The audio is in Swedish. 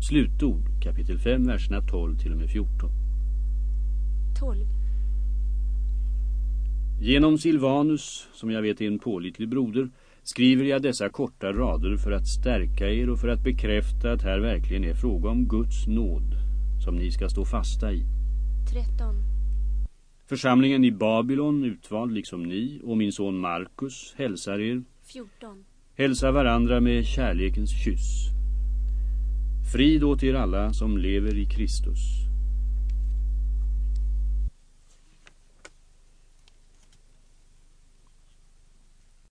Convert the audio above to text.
Slutord, kapitel 5, verserna 12 till och med 14. 12. Genom Silvanus, som jag vet är en pålitlig broder, skriver jag dessa korta rader för att stärka er och för att bekräfta att här verkligen är fråga om Guds nåd, som ni ska stå fasta i. 13. Församlingen i Babylon, utvald liksom ni, och min son Markus hälsar er. 14. Hälsa varandra med kärlekens kyss. Frid åt er alla som lever i Kristus.